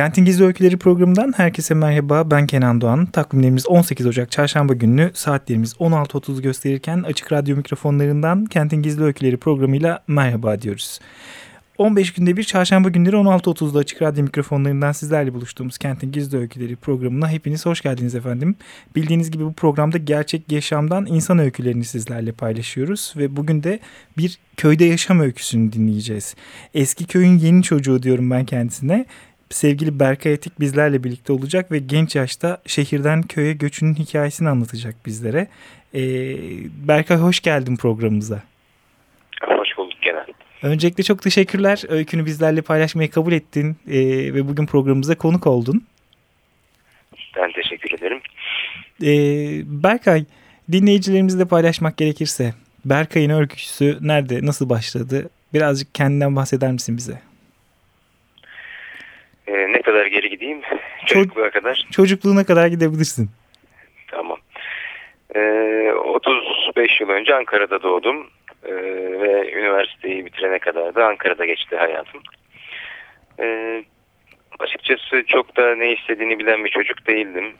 Kentin Gizli Öyküleri programından herkese merhaba. Ben Kenan Doğan. Takvimlerimiz 18 Ocak Çarşamba günü saatlerimiz 16.30 gösterirken açık radyo mikrofonlarından Kentin Gizli Öyküleri programıyla merhaba diyoruz. 15 günde bir çarşamba günleri 16.30'da açık radyo mikrofonlarından sizlerle buluştuğumuz Kentin Gizli Öyküleri programına hepiniz hoş geldiniz efendim. Bildiğiniz gibi bu programda gerçek yaşamdan insan öykülerini sizlerle paylaşıyoruz ve bugün de bir köyde yaşam öyküsünü dinleyeceğiz. Eski köyün yeni çocuğu diyorum ben kendisine sevgili Berkay Etik bizlerle birlikte olacak ve genç yaşta şehirden köye göçünün hikayesini anlatacak bizlere. Ee, Berkay hoş geldin programımıza. Hoş bulduk genel. Öncelikle çok teşekkürler. Öykünü bizlerle paylaşmayı kabul ettin e, ve bugün programımıza konuk oldun. Ben teşekkür ederim. E, Berkay, dinleyicilerimizle paylaşmak gerekirse Berkay'ın öyküsü nerede, nasıl başladı? Birazcık kendinden bahseder misin bize? Ee, ne kadar geri gideyim? Çocukluğa kadar. Çocukluğuna kadar gidebilirsin. Tamam. Ee, 35 yıl önce Ankara'da doğdum. Ee, ve üniversiteyi bitirene kadar da Ankara'da geçti hayatım. Ee, açıkçası çok da ne istediğini bilen bir çocuk değildim.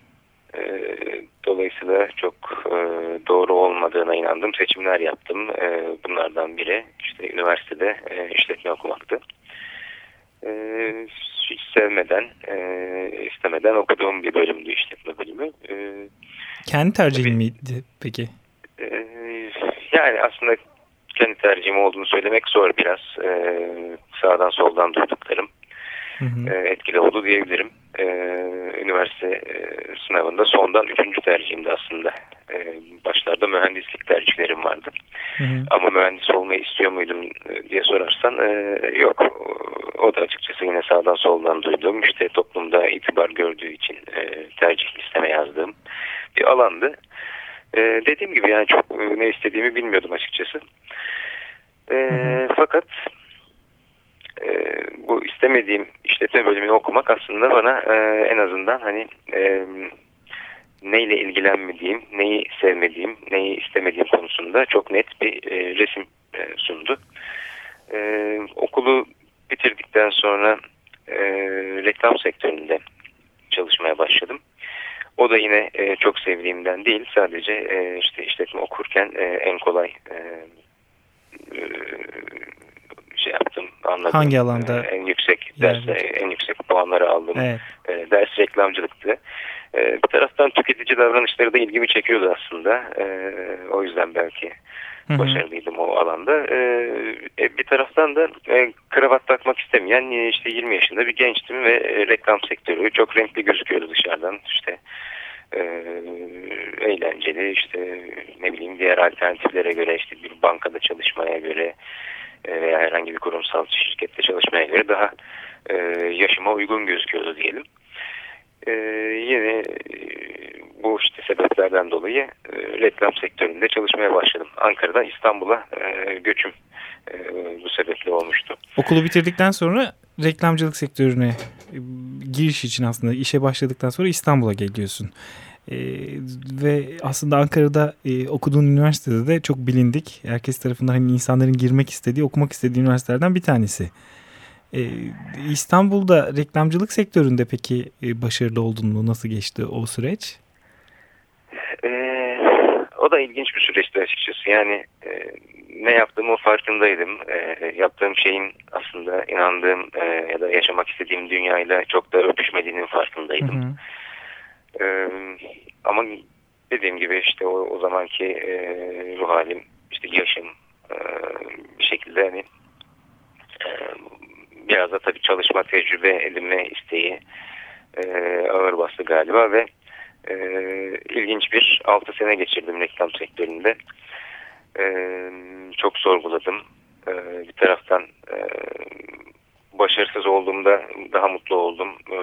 Ee, dolayısıyla çok e, doğru olmadığına inandım. Seçimler yaptım. Ee, bunlardan biri işte üniversitede e, işletme okumaktı. Hiç sevmeden, e, istemeden okuduğum bir bölümdü işletme bölümü. E, kendi tercihin miydi peki? E, yani aslında kendi tercihim olduğunu söylemek zor biraz. E, sağdan soldan duyduklarım hı hı. E, etkili oldu diyebilirim. E, üniversite e, sınavında sondan üçüncü tercihimdi aslında. E, başlarda mühendislik tercihlerim vardı. Hı hı. Ama mühendis olmayı istiyor muydum e, diye sorarsan e, yok. O da açıkçası yine sağdan soldan duyduğum işte toplumda itibar gördüğü için e, tercih listeme yazdığım bir alandı. E, dediğim gibi yani çok e, ne istediğimi bilmiyordum açıkçası. E. Fakat e, bu istemediğim işletme bölümünü okumak aslında bana e, en azından hani e, neyle ilgilenmediğim, neyi sevmediğim, neyi istemediğim konusunda çok net bir e, resim e, sundu. E, okulu bitirdikten sonra e, reklam sektöründe çalışmaya başladım. O da yine e, çok sevdiğimden değil, sadece e, işte işletme okurken e, en kolay e, e, şey yaptım, anladım. Hangi alanda? E, en yüksek ders, en yüksek puanları aldım. Evet. E, ders reklamcılıktı. E, bir taraftan tüketici davranışları da ilgimi çekiyordu aslında. E, o yüzden belki Hı başarılıydım o alanda. E, e, bir taraftan da e, kravat takmak istemeyen e, işte 20 yaşında bir gençtim ve e, reklam sektörü çok renkli gözüküyordu dışarıdan. İşte e, eğlenceli işte ne bileyim diğer alternatiflere göre işte bir bankada çalışmaya göre e, veya herhangi bir kurumsal şirkette çalışmaya göre daha e, yaşıma uygun gözüküyordu diyelim. E, yine e, bu işte sebeplerden dolayı e, reklam sektöründe çalışmaya başladım. Ankara'dan İstanbul'a e, göçüm e, bu sebeple olmuştu. Okulu bitirdikten sonra reklamcılık sektörüne e, giriş için aslında işe başladıktan sonra İstanbul'a geliyorsun. Ee, ve aslında Ankara'da e, okuduğun üniversitede de çok bilindik. Herkes tarafından hani insanların girmek istediği, okumak istediği üniversitelerden bir tanesi. Ee, İstanbul'da reklamcılık sektöründe peki e, başarılı oldun mu? Nasıl geçti o süreç? Ee, o da ilginç bir süreçti açıkçası. Yani e, ne yaptığımı farkındaydım. E, yaptığım şeyin aslında inandığım e, ya da yaşamak istediğim dünyayla çok da öpüşmediğinin farkındaydım. Hı hı. Ee, ama dediğim gibi işte o, o zamanki e, ruh halim, işte yaşım e, bir şekilde hani e, biraz da tabii çalışma tecrübe edinme isteği e, ağır bastı galiba ve e, ilginç bir 6 sene geçirdim reklam sektöründe. E, çok sorguladım. E, bir taraftan e, başarısız olduğum olduğumda daha mutlu oldum. Ee,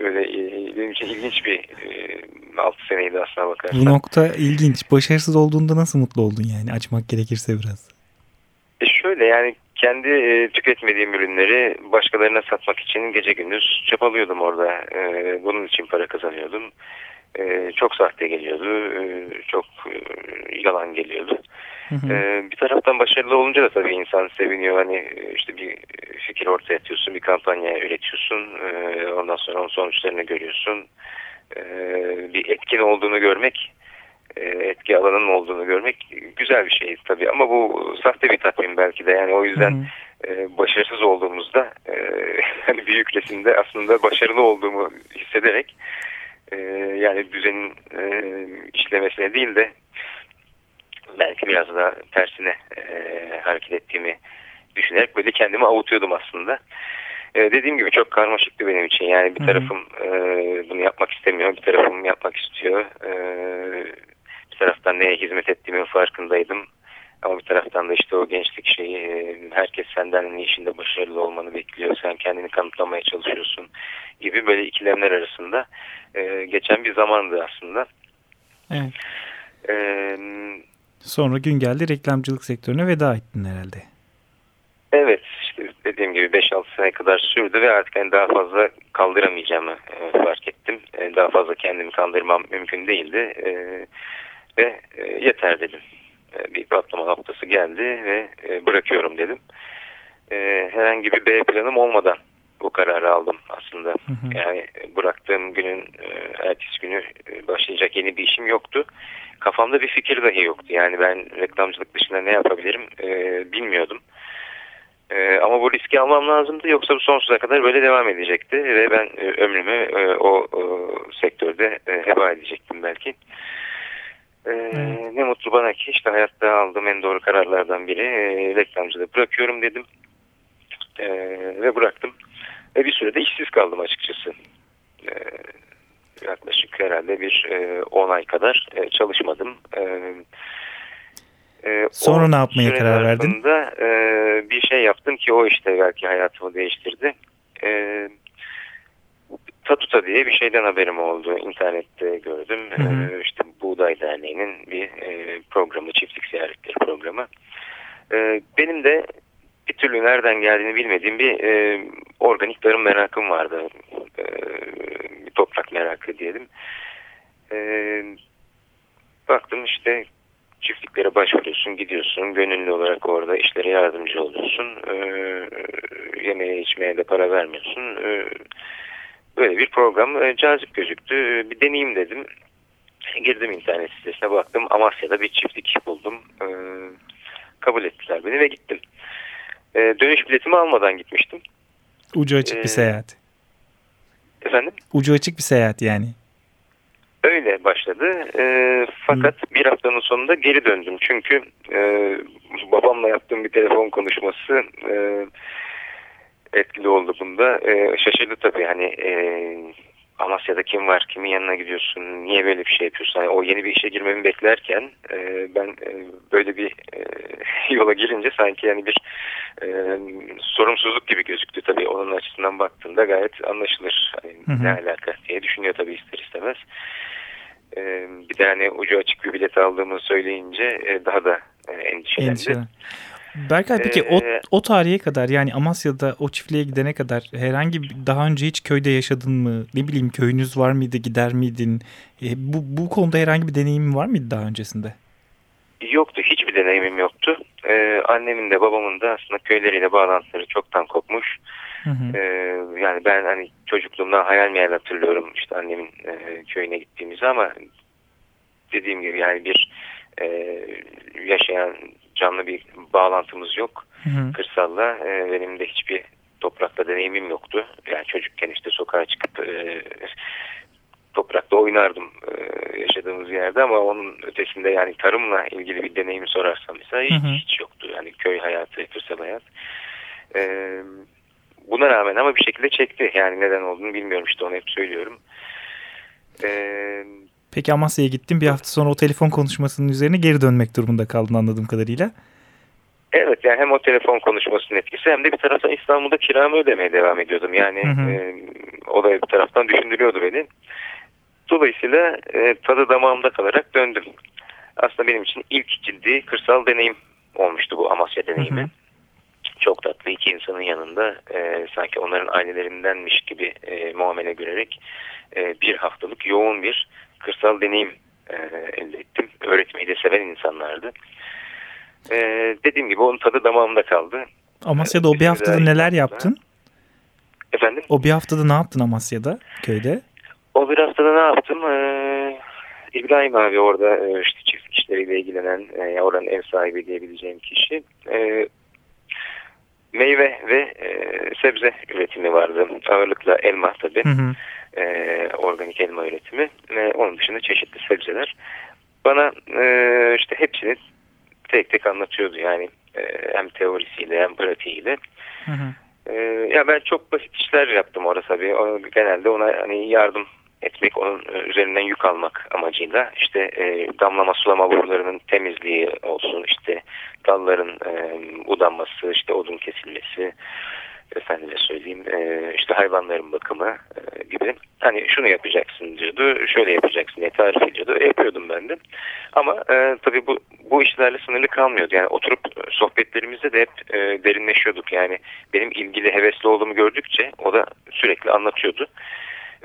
öyle e, benim için ilginç bir e, 6 seneydi aslına bakarsan. Bu nokta ilginç. Başarısız olduğunda nasıl mutlu oldun yani açmak gerekirse biraz? E şöyle yani kendi e, tüketmediğim ürünleri başkalarına satmak için gece gündüz çabalıyordum orada. E, bunun için para kazanıyordum. E, çok sahte geliyordu. E, çok e, yalan geliyordu. Hı hı. E, bir taraftan başarılı olunca da tabii insan seviniyor. Hani işte bir fikir ortaya atıyorsun, bir kampanya üretiyorsun. E, ondan sonra onun sonuçlarını görüyorsun. E, bir etkin olduğunu görmek e, etki alanının olduğunu görmek güzel bir şey tabii ama bu sahte bir tatmin belki de yani o yüzden. E, başarısız olduğumuzda e, hani büyük resimde aslında başarılı olduğumu hissederek e, yani düzenin e, işlemesine değil de belki biraz daha tersine e, hareket ettiğimi düşünerek böyle kendimi avutuyordum aslında. E, dediğim gibi çok karmaşıktı benim için. Yani bir tarafım e, bunu yapmak istemiyor, bir tarafım yapmak istiyor. E, bir taraftan neye hizmet ettiğimin farkındaydım. Ama bir taraftan da işte o gençlik şeyi e, herkes senden ne işinde başarılı olmanı bekliyor. Sen kendini kanıtlamaya çalışıyorsun gibi böyle ikilemler arasında e, geçen bir zamandı aslında. Evet. Ee, Sonra gün geldi reklamcılık sektörüne veda ettin herhalde. Evet işte dediğim gibi 5-6 sene kadar sürdü ve artık yani daha fazla kaldıramayacağımı e, fark ettim. E, daha fazla kendimi kandırmam mümkün değildi. E, ve e, yeter dedim. E, bir patlama noktası geldi ve e, bırakıyorum dedim. E, herhangi bir B planım olmadan bu kararı aldım aslında. Hı hı. Yani bıraktığım günün ertesi günü başlayacak yeni bir işim yoktu. Kafamda bir fikir dahi yoktu. Yani ben reklamcılık dışında ne yapabilirim bilmiyordum. Ama bu riski almam lazımdı yoksa bu sonsuza kadar böyle devam edecekti ve ben e, ömrümü e, o e, sektörde e, heba edecektim belki. Ee, ne mutlu bana ki işte hayatta aldığım en doğru kararlardan biri e, reklamcılığı bırakıyorum dedim. E, ve bıraktım. Ve bir sürede işsiz kaldım açıkçası. E, yaklaşık herhalde bir 10 e, ay kadar e, çalışmadım. E, e, Sonra ne yapmaya karar verdin? E, bir şey yaptım ki o işte belki hayatımı değiştirdi. E, Tatuta diye bir şeyden haberim oldu. İnternette gördüm. Hı hı. Ee, işte Buğday Derneği'nin bir e, programı, çiftlik ziyaretleri programı. Ee, benim de bir türlü nereden geldiğini bilmediğim bir e, organik tarım merakım vardı. E, bir toprak merakı diyelim. E, baktım işte çiftliklere başvuruyorsun, gidiyorsun. Gönüllü olarak orada işlere yardımcı oluyorsun. E, yemeğe içmeye de para vermiyorsun. E, böyle bir program e, cazip gözüktü. E, bir deneyim dedim. Girdim internet sitesine baktım. Amasya'da bir çiftlik buldum. E, kabul ettiler beni ve gittim. E, dönüş biletimi almadan gitmiştim. Ucu açık e, bir seyahat. Efendim? Ucu açık bir seyahat yani. Öyle başladı. E, fakat Hı. bir haftanın sonunda geri döndüm. Çünkü e, babamla yaptığım bir telefon konuşması... E, etkili oldu bunda. E, şaşırdı tabii hani e, Amasya'da kim var, kimin yanına gidiyorsun, niye böyle bir şey yapıyorsun? Yani o yeni bir işe girmemi beklerken e, ben e, böyle bir e, yola girince sanki yani bir e, sorumsuzluk gibi gözüktü tabii onun açısından baktığında gayet anlaşılır. Hani hı hı. Ne alaka diye düşünüyor tabii ister istemez. E, bir de hani ucu açık bir bilet aldığımı söyleyince e, daha da e, endişelendi. Endişe. Berkay peki ee, o, o tarihe kadar yani Amasya'da o çiftliğe gidene kadar herhangi daha önce hiç köyde yaşadın mı? Ne bileyim köyünüz var mıydı gider miydin? E, bu, bu konuda herhangi bir deneyimin var mıydı daha öncesinde? Yoktu hiçbir deneyimim yoktu. Ee, annemin de babamın da aslında köyleriyle bağlantıları çoktan kopmuş. Hı hı. Ee, yani ben hani çocukluğumdan hayal meyal hatırlıyorum işte annemin e, köyüne gittiğimizi ama dediğim gibi yani bir e, yaşayan canlı bir bağlantımız yok. Hı hı. Kırsalla e, benim de hiçbir toprakta deneyimim yoktu. Yani çocukken işte sokağa çıkıp e, toprakta oynardım e, yaşadığımız yerde ama onun ötesinde yani tarımla ilgili bir deneyimi sorarsam mesela hiç, hı hı. hiç yoktu. Yani köy hayatı, kırsal hayat. E, buna rağmen ama bir şekilde çekti. Yani neden olduğunu bilmiyorum işte onu hep söylüyorum. Eee Peki Amasya'ya gittin bir hafta sonra o telefon konuşmasının üzerine geri dönmek durumunda kaldın anladığım kadarıyla. Evet yani hem o telefon konuşmasının etkisi hem de bir taraftan İstanbul'da kiramı ödemeye devam ediyordum. Yani hı hı. E, o da bir taraftan düşündürüyordu beni. Dolayısıyla e, tadı damağımda kalarak döndüm. Aslında benim için ilk ciddi kırsal deneyim olmuştu bu Amasya deneyimi. Hı hı. Çok tatlı iki insanın yanında e, sanki onların ailelerindenmiş gibi e, muamele görerek e, bir haftalık yoğun bir kırsal deneyim e, elde ettim. Öğretmeyi de seven insanlardı. E, dediğim gibi onun tadı damağımda kaldı. Amasya'da o bir haftada neler yaptın? Efendim? O bir haftada ne yaptın Amasya'da, köyde? O bir haftada ne yaptım? Ee, İbrahim abi orada e, işte çiftlik işleriyle ilgilenen e, oranın ev sahibi diyebileceğim kişi. E, meyve ve e, sebze üretimi vardı. Ağırlıkla elma tabii. Hı hı. E, organik elma üretimi. E, onun dışında çeşitli sebzeler. Bana e, işte hepsini tek tek anlatıyordu yani e, hem teorisiyle hem pratiğiyle. Hı hı. E, ya ben çok basit işler yaptım orada tabii. O, genelde ona hani yardım etmek, onun üzerinden yük almak amacıyla işte e, damlama sulama borularının temizliği olsun, işte dalların e, udanması, işte odun kesilmesi, efendime söyleyeyim e, işte hayvanların bakımı e, gibi. Hani şunu yapacaksın diyordu şöyle yapacaksın diye tarif ediyordu. E, yapıyordum ben de. Ama e, tabii bu bu işlerle sınırlı kalmıyordu. Yani oturup sohbetlerimizde de hep e, derinleşiyorduk. Yani benim ilgili hevesli olduğumu gördükçe o da sürekli anlatıyordu.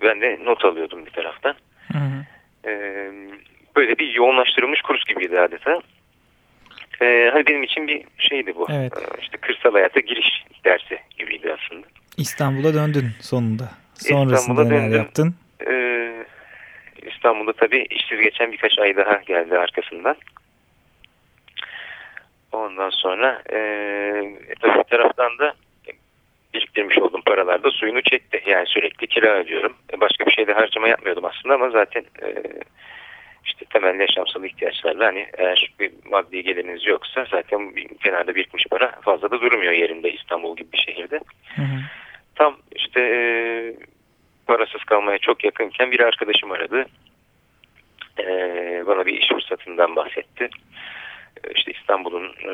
Ben de not alıyordum bir taraftan. Hı hı. E, böyle bir yoğunlaştırılmış kurs gibiydi adeta. Ee, hani benim için bir şeydi bu. Evet. Ee, işte kırsal hayata giriş dersi aslında. İstanbul'a döndün sonunda. Sonrasında neler döndüm. yaptın? Ee, İstanbul'da tabii işsiz geçen birkaç ay daha geldi arkasından. Ondan sonra e, tabii bir taraftan da biriktirmiş olduğum paralar da suyunu çekti. Yani sürekli kira ödüyorum. Başka bir şeyde harcama yapmıyordum aslında ama zaten e, işte temel yaşamsal ihtiyaçlarla hani eğer bir maddi geliriniz yoksa zaten kenarda birikmiş para fazla da durmuyor yerinde İstanbul gibi bir şehirde. Hı hı. Tam işte e, parasız kalmaya çok yakınken bir arkadaşım aradı. E, bana bir iş fırsatından bahsetti. E, işte İstanbul'un e,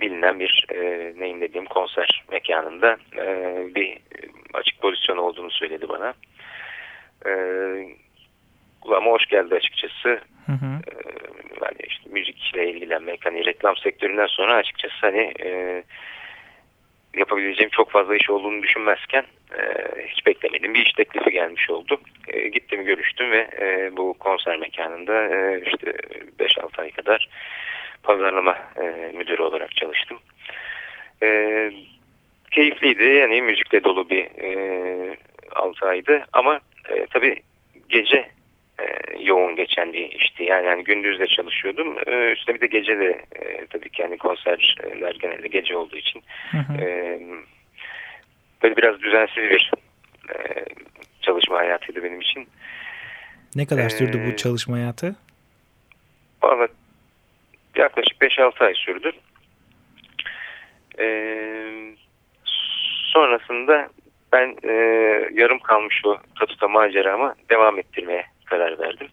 bilinen bir e, neyim dediğim konser mekanında e, bir açık pozisyon olduğunu söyledi bana. E, kulağıma hoş geldi açıkçası. Hı hı. Ee, yani işte müzikle ilgilenmek, hani reklam sektöründen sonra açıkçası hani e, yapabileceğim çok fazla iş olduğunu düşünmezken e, hiç beklemedim bir iş teklifi gelmiş oldu. E, gittim görüştüm ve e, bu konser mekanında e, işte 5-6 ay kadar pazarlama e, müdürü olarak çalıştım. E, keyifliydi yani müzikle dolu bir e, 6 aydı ama e, tabii gece e, yoğun geçen bir işti. Yani, yani gündüz de çalışıyordum. E, üstüne bir de gece de e, tabii ki yani konserler genelde gece olduğu için hı hı. E, böyle biraz düzensiz bir e, çalışma hayatıydı benim için. Ne kadar sürdü bu çalışma hayatı? Valla yaklaşık 5-6 ay sürdü. E, sonrasında ben e, yarım kalmış o tatuta maceramı devam ettirmeye karar verdim.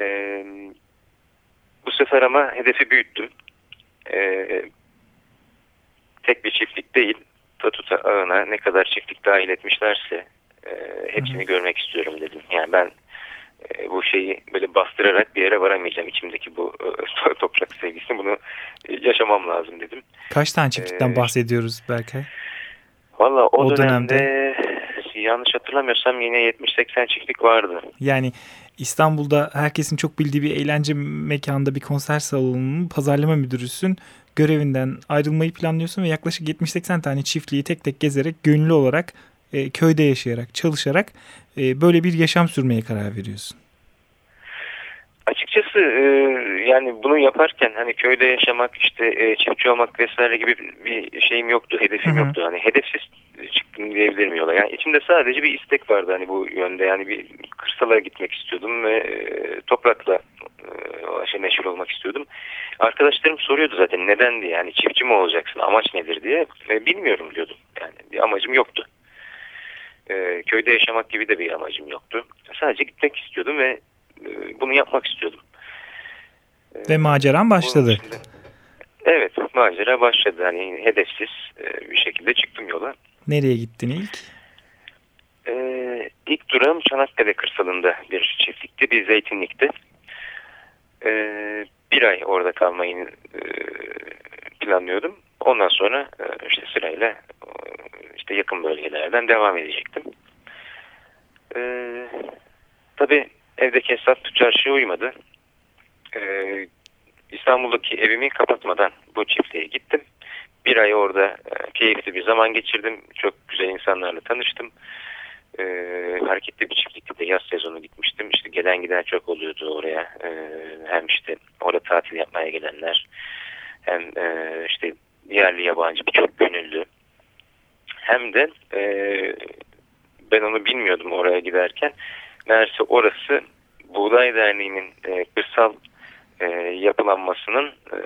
Ee, bu sefer ama hedefi büyüttüm. Ee, tek bir çiftlik değil, Tatuta ağına ne kadar çiftlik dahil etmişlerse e, hepsini Hı görmek istiyorum dedim. Yani ben e, bu şeyi böyle bastırarak bir yere varamayacağım içimdeki bu e, toprak sevgisini bunu e, yaşamam lazım dedim. Kaç tane çiftlikten ee, bahsediyoruz Berkay? Valla o, o dönemde, dönemde yanlış hatırlamıyorsam yine 70-80 çiftlik vardı. Yani İstanbul'da herkesin çok bildiği bir eğlence mekanında bir konser salonunun pazarlama müdürüsün. Görevinden ayrılmayı planlıyorsun ve yaklaşık 70-80 tane çiftliği tek tek gezerek gönüllü olarak e, köyde yaşayarak, çalışarak e, böyle bir yaşam sürmeye karar veriyorsun. Açıkçası e, yani bunu yaparken hani köyde yaşamak işte e, çiftçi olmak vesaire gibi bir şeyim yoktu, hedefim Hı -hı. yoktu. Hani hedefsiz çıktım diyebilirim yola. Yani içimde sadece bir istek vardı hani bu yönde. Yani bir kırsala gitmek istiyordum ve e, toprakla e, şey meşhur olmak istiyordum. Arkadaşlarım soruyordu zaten neden diye. Yani çiftçi mi olacaksın? Amaç nedir diye. E, bilmiyorum diyordum. Yani bir amacım yoktu. E, köyde yaşamak gibi de bir amacım yoktu. Sadece gitmek istiyordum ve bunu yapmak istiyordum. Ve maceran başladı. macera başladı. Hani hedefsiz e, bir şekilde çıktım yola. Nereye gittin ilk? Ee, ilk durağım Çanakkale kırsalında bir çiftlikti, bir zeytinlikti. Ee, bir ay orada kalmayı e, planlıyordum. Ondan sonra e, işte sırayla e, işte yakın bölgelerden devam edecektim. Ee, tabii evdeki hesap çarşıya uymadı. Ee, İstanbul'daki evimi kapatmadan bu çiftliğe gittim. Bir ay orada e, keyifli bir zaman geçirdim. Çok güzel insanlarla tanıştım. E, hareketli bir çiftlikte de yaz sezonu gitmiştim. İşte gelen giden çok oluyordu oraya. E, hem işte orada tatil yapmaya gelenler hem e, işte yerli yabancı birçok gönüllü. Hem de e, ben onu bilmiyordum oraya giderken. Meğerse orası Buğday Derneği'nin e, kırsal e, yapılanmasının e,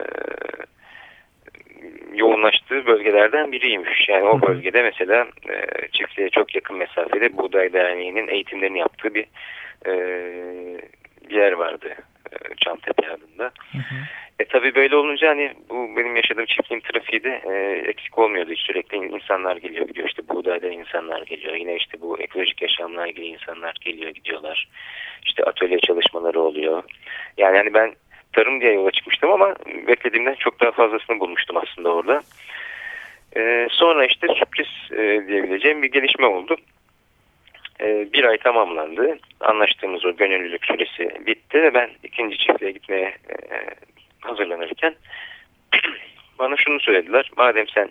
yoğunlaştığı bölgelerden biriymiş. Yani o bölgede mesela e, çiftliğe çok yakın mesafede Buğday Derneği'nin eğitimlerini yaptığı bir, e, yer vardı. E, Çamtepe adında. Hı hı. E tabi böyle olunca hani bu benim yaşadığım çiftliğin trafiği de e, eksik olmuyordu. Sürekli insanlar geliyor gidiyor. İşte buğdaydan insanlar geliyor. Yine işte bu ekolojik yaşamla ilgili insanlar geliyor gidiyorlar. İşte atölye çalışmaları oluyor. Yani hani ben tarım diye yola çıkmıştım ama beklediğimden çok daha fazlasını bulmuştum aslında orada. Ee, sonra işte sürpriz e, diyebileceğim bir gelişme oldu. Ee, bir ay tamamlandı. Anlaştığımız o gönüllülük süresi bitti ben ikinci çiftliğe gitmeye e, hazırlanırken bana şunu söylediler. Madem sen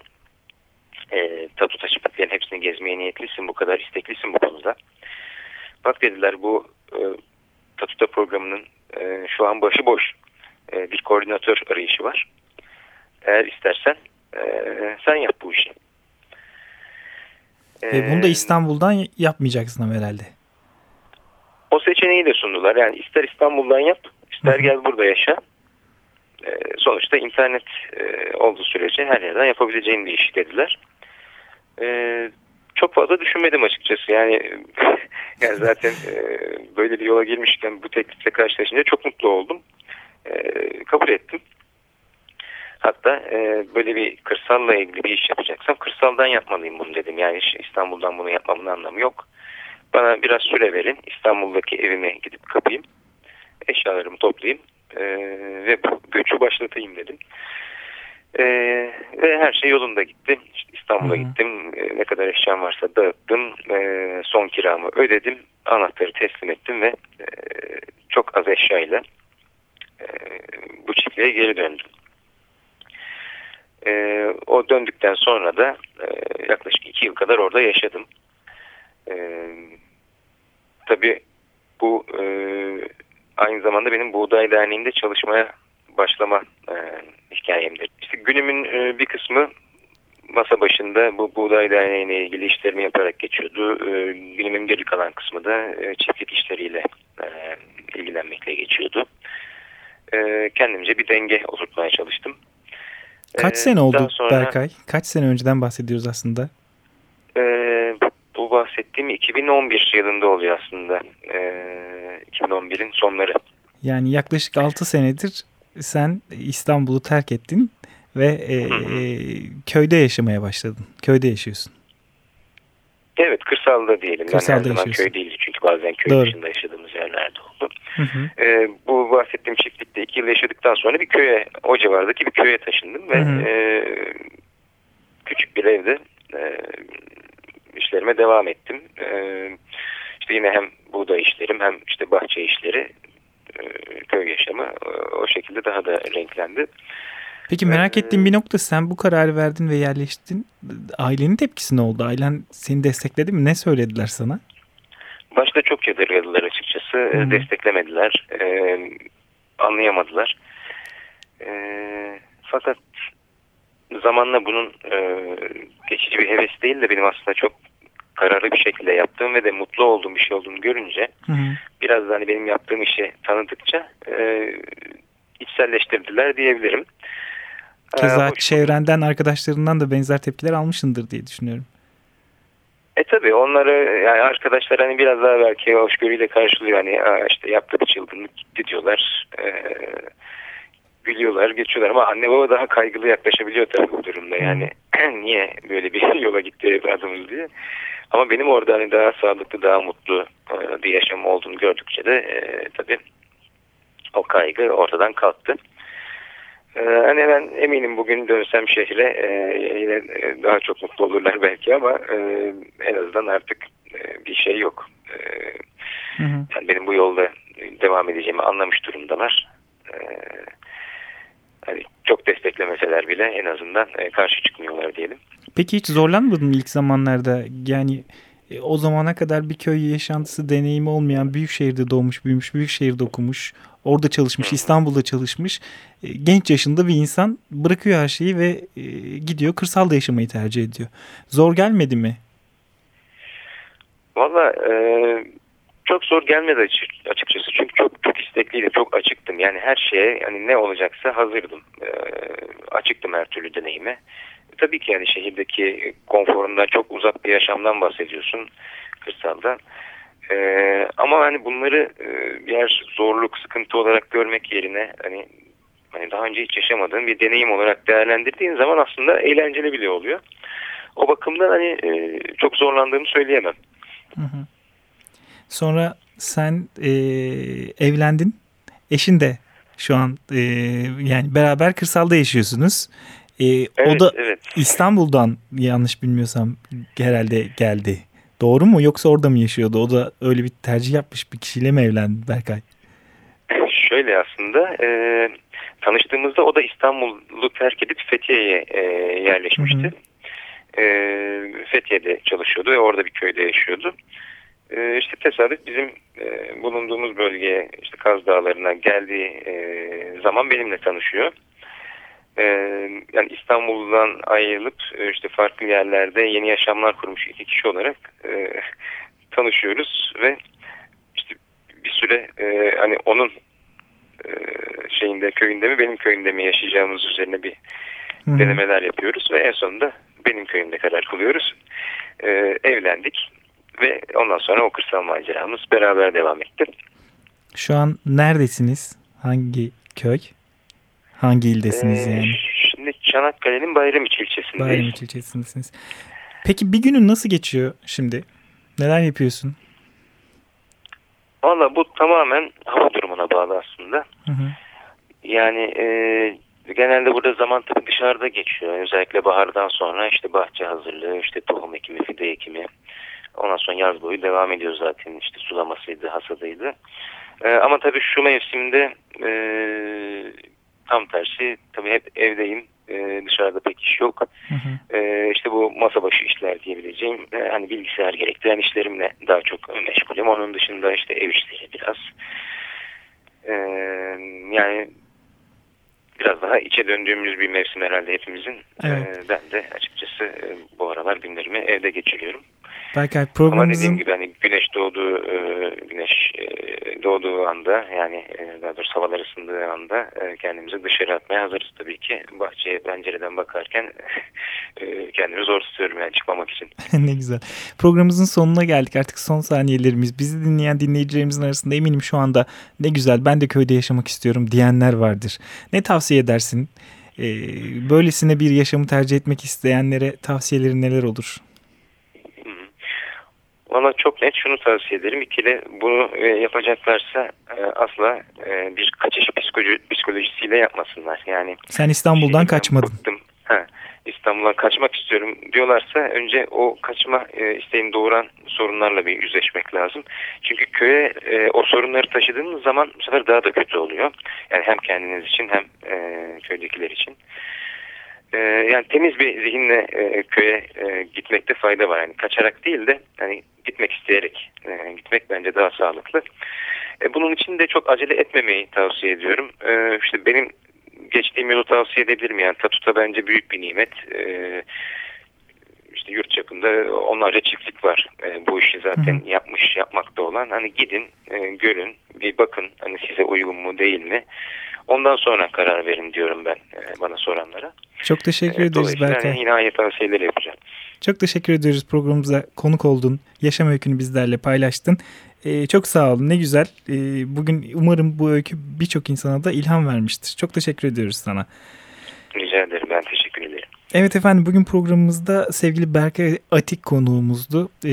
e, Tatuta çiftliklerin hepsini gezmeye niyetlisin, bu kadar isteklisin bu konuda. Bak dediler bu e, Tatuta programının e, şu an başıboş e, bir koordinatör arayışı var. Eğer istersen e, sen yap bu işi. Ve bunu da İstanbul'dan yapmayacaksın ama herhalde. O seçeneği de sundular. Yani ister İstanbul'dan yap, ister gel burada yaşa. E, sonuçta internet e, olduğu sürece her yerden yapabileceğin bir iş dediler. E, çok fazla düşünmedim açıkçası. Yani yani zaten e, böyle bir yola girmişken bu teklifle karşılaşınca çok mutlu oldum. Kabul ettim. Hatta e, böyle bir kırsalla ilgili bir iş yapacaksam kırsaldan yapmalıyım bunu dedim. Yani İstanbul'dan bunu yapmamın anlamı yok. Bana biraz süre verin. İstanbul'daki evime gidip kapayım. Eşyalarımı toplayayım. E, ve bu göçü başlatayım dedim. E, ve her şey yolunda gitti. İşte İstanbul'a gittim. E, ne kadar eşyam varsa dağıttım. E, son kiramı ödedim. Anahtarı teslim ettim ve e, çok az eşyayla e, bu çiftliğe geri döndüm. E, o döndükten sonra da e, yaklaşık iki yıl kadar orada yaşadım. E, tabii bu e, aynı zamanda benim Buğday Derneği'nde çalışmaya başlama e, hikayemdir. İşte günümün e, bir kısmı masa başında bu Buğday Derneği'ne ilgili işlerimi yaparak geçiyordu. E, günümün geri kalan kısmı da e, çiftlik işleriyle e, ilgilenmekle geçiyordu. E, kendimce bir denge oturtmaya çalıştım. Kaç e, sene oldu sonra, Berkay? Kaç sene önceden bahsediyoruz aslında? E, bu bahsettiğim 2011 yılında oluyor aslında. E, 2011'in sonları. Yani yaklaşık 6 senedir sen İstanbul'u terk ettin ve e, e, köyde yaşamaya başladın. Köyde yaşıyorsun. Evet kırsalda diyelim. Kırsalda yani her zaman köy değildi çünkü bazen köy Doğru. dışında yaşadığımız yerlerde oldu. Hı hı. E, bu bahsettiğim çiftlikte iki yıl yaşadıktan sonra bir köye, o civardaki bir köye taşındım ve hı hı. E, küçük bir evde e, işlerime devam ettim. E, işte yine hem buğday işlerim hem işte bahçe işleri e, köy yaşamı e, o şekilde daha da renklendi. Peki merak ee, ettiğim bir nokta sen bu kararı verdin ve yerleştin. Ailenin tepkisi ne oldu? Ailen seni destekledi mi? Ne söylediler sana? Başta çok yadırgadılar açıkçası. Hmm. Desteklemediler. E, anlayamadılar. E, fakat zamanla bunun e, geçici bir heves değil de benim aslında çok kararlı bir şekilde yaptığım ve de mutlu olduğum bir şey olduğunu görünce hı hı. biraz da hani benim yaptığım işi tanıdıkça e, içselleştirdiler diyebilirim. Keza ee, çevrenden, arkadaşlarından da benzer tepkiler almışındır diye düşünüyorum. E tabi onları yani arkadaşlar hani biraz daha belki hoşgörüyle karşılıyor. Hani işte yaptığı çılgınlık gitti diyorlar. Ee, gülüyorlar, geçiyorlar ama anne baba daha kaygılı yaklaşabiliyor tabii bu durumda. Yani niye böyle bir yola gitti evladımız diye. Ama benim orada hani daha sağlıklı, daha mutlu e, bir yaşam olduğunu gördükçe de e, tabii o kaygı ortadan kalktı. E, hani ben eminim bugün dönsem şehre e, yine daha çok mutlu olurlar belki ama e, en azından artık e, bir şey yok. E, hı hı. Yani benim bu yolda devam edeceğimi anlamış durumdalar. E, hani çok desteklemeseler bile en azından e, karşı çıkmıyorlar diyelim. Peki hiç zorlanmadın ilk zamanlarda? Yani e, o zamana kadar bir köy yaşantısı deneyimi olmayan büyük şehirde doğmuş, büyümüş, büyük şehirde okumuş, orada çalışmış, İstanbul'da çalışmış e, genç yaşında bir insan bırakıyor her şeyi ve e, gidiyor kırsalda yaşamayı tercih ediyor. Zor gelmedi mi? Valla e, çok zor gelmedi açıkçası çünkü çok çok istekliydim, çok açıktım. Yani her şeye yani ne olacaksa hazırdım. E, açıktım her türlü deneyime. Tabii ki yani şehirdeki konforundan çok uzak bir yaşamdan bahsediyorsun kırsalda. Ee, ama hani bunları e, birer zorluk, sıkıntı olarak görmek yerine hani hani daha önce hiç yaşamadığın bir deneyim olarak değerlendirdiğin zaman aslında eğlenceli bile oluyor. O bakımdan hani e, çok zorlandığımı söyleyemem. Hı hı. Sonra sen e, evlendin. Eşin de şu an e, yani beraber kırsalda yaşıyorsunuz. E, evet, o da evet. İstanbul'dan yanlış bilmiyorsam herhalde geldi. Doğru mu yoksa orada mı yaşıyordu? O da öyle bir tercih yapmış bir kişiyle mi evlendi Berkay? Şöyle aslında e, tanıştığımızda o da İstanbul'u terk edip Fethiye'ye e, yerleşmişti. Hı hı. E, Fethiye'de çalışıyordu ve orada bir köyde yaşıyordu. E, işte tesadüf bizim e, bulunduğumuz bölgeye işte Kaz Dağları'na geldiği e, zaman benimle tanışıyor. E, yani İstanbul'dan ayrılıp e, işte farklı yerlerde yeni yaşamlar kurmuş iki kişi olarak e, tanışıyoruz ve işte bir süre e, hani onun e, şeyinde köyünde mi benim köyünde mi yaşayacağımız üzerine bir Hı-hı. denemeler yapıyoruz ve en sonunda benim köyümde karar kılıyoruz. E, evlendik ve ondan sonra o kırsal maceramız beraber devam etti. Şu an neredesiniz? Hangi köy? Hangi ildesiniz ee, yani? Şimdi Çanakkale'nin Bayramiçi ilçesindeyiz. Bayramiçi ilçesindesiniz. Peki bir günün nasıl geçiyor şimdi? Neler yapıyorsun? Valla bu tamamen hava durumuna bağlı aslında. Hı hı. Yani e, genelde burada zaman tabii dışarıda geçiyor. Özellikle bahardan sonra işte bahçe hazırlığı, işte tohum ekimi, fide ekimi. Ondan sonra yaz boyu devam ediyor zaten. işte sulamasıydı, hasadıydı. E, ama tabii şu mevsimde e, tam tersi tabii hep evdeyim. E, dışarıda pek iş yok. Hı hı. E, işte bu masa başı işler diyebileceğim. E, hani bilgisayar gerektiren işlerimle daha çok meşgulüm. Onun dışında işte ev işleri biraz. E, yani biraz daha içe döndüğümüz bir mevsim herhalde hepimizin. Evet. E, ben de açıkçası e, bu aralar günlerimi evde geçiriyorum. Berkay programımızın... Ama dediğim gibi hani güneş doğduğu e, güneş e, doğduğu anda yani e, daha doğrusu havalar ısındığı anda kendimizi dışarı atmaya hazırız tabii ki. Bahçeye pencereden bakarken kendimi zor tutuyorum yani çıkmamak için. ne güzel. Programımızın sonuna geldik artık son saniyelerimiz. Bizi dinleyen dinleyicilerimizin arasında eminim şu anda ne güzel ben de köyde yaşamak istiyorum diyenler vardır. Ne tavsiye edersin? Böylesine bir yaşamı tercih etmek isteyenlere tavsiyelerin neler olur? Valla çok net şunu tavsiye ederim. İkili bunu e, yapacaklarsa e, asla e, bir kaçış psikoloji, psikolojisiyle yapmasınlar. Yani Sen İstanbul'dan kaçmadın. Bıktım. Ha, İstanbul'a kaçmak istiyorum diyorlarsa önce o kaçma e, isteğini doğuran sorunlarla bir yüzleşmek lazım. Çünkü köye e, o sorunları taşıdığınız zaman bu sefer daha da kötü oluyor. Yani hem kendiniz için hem e, köydekiler için. E, yani temiz bir zihinle e, köye e, gitmekte fayda var. Yani kaçarak değil de hani gitmek isteyerek e, gitmek bence daha sağlıklı. E, bunun için de çok acele etmemeyi tavsiye ediyorum. E, işte benim geçtiğim yolu tavsiye edebilirim. Yani Tatuta bence büyük bir nimet. E, işte yurt çapında onlarca çiftlik var. E, bu işi zaten hı yapmış, yapmakta olan. Hani gidin, e, görün, bir bakın hani size uygun mu değil mi? Ondan sonra karar verin diyorum ben e, bana soranlara. Çok teşekkür e, ederiz Berkay. yine aynı tavsiyeleri yapacağım. Çok teşekkür ediyoruz programımıza konuk oldun. Yaşam öykünü bizlerle paylaştın. Ee, çok sağ olun. Ne güzel. Ee, bugün umarım bu öykü birçok insana da ilham vermiştir. Çok teşekkür ediyoruz sana. Rica ederim. Ben teşekkür ederim. Evet efendim bugün programımızda sevgili Berkay Atik konuğumuzdu. Ee,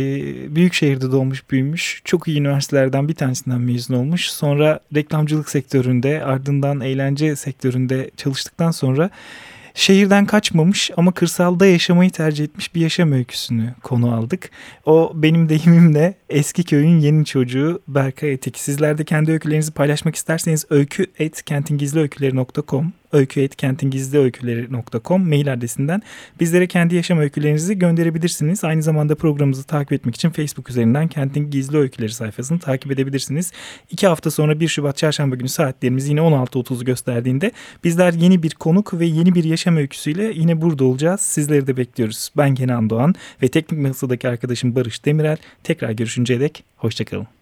büyük şehirde doğmuş büyümüş. Çok iyi üniversitelerden bir tanesinden mezun olmuş. Sonra reklamcılık sektöründe ardından eğlence sektöründe çalıştıktan sonra şehirden kaçmamış ama kırsalda yaşamayı tercih etmiş bir yaşam öyküsünü konu aldık. O benim deyimimle eski köyün yeni çocuğu Berkay Etik. Sizler de kendi öykülerinizi paylaşmak isterseniz öykü et kentingizliöyküleri.com öykü.kentingizliöyküleri.com mail adresinden bizlere kendi yaşam öykülerinizi gönderebilirsiniz. Aynı zamanda programımızı takip etmek için Facebook üzerinden Kentin Gizli Öyküleri sayfasını takip edebilirsiniz. İki hafta sonra 1 Şubat Çarşamba günü saatlerimiz yine 16.30'u gösterdiğinde bizler yeni bir konuk ve yeni bir yaşam öyküsüyle yine burada olacağız. Sizleri de bekliyoruz. Ben Kenan Doğan ve teknik masadaki arkadaşım Barış Demirel. Tekrar görüşünceye dek hoşçakalın.